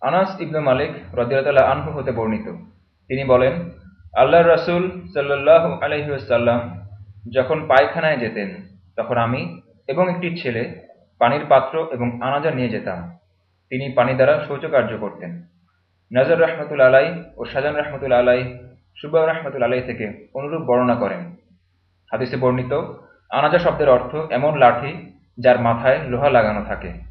আনাস ইবনু মালিক রদিয়াতাল্লাহ আনহু হতে বর্ণিত। তিনি বলেন আল্লাহ রসুল সাল্লাহ আলহিউসাল্লাম যখন পায়খানায় যেতেন, তখন আমি এবং একটি ছেলে পানির পাত্র এবং আনাজা নিয়ে যেতাম। তিনি পানি দ্বারা শৌচকার্য করতেন। নজর রহমতুল আলাই ও সাজান রহমতুল আলাই, সুবাহ রহমতুল আলাই থেকে অনুরূপ বর্ণনা করেন। হাদিসে বর্ণিত, আনাজা শব্দের অর্থ এমন লাঠি যার মাথায় লোহা লাগানো থাকে।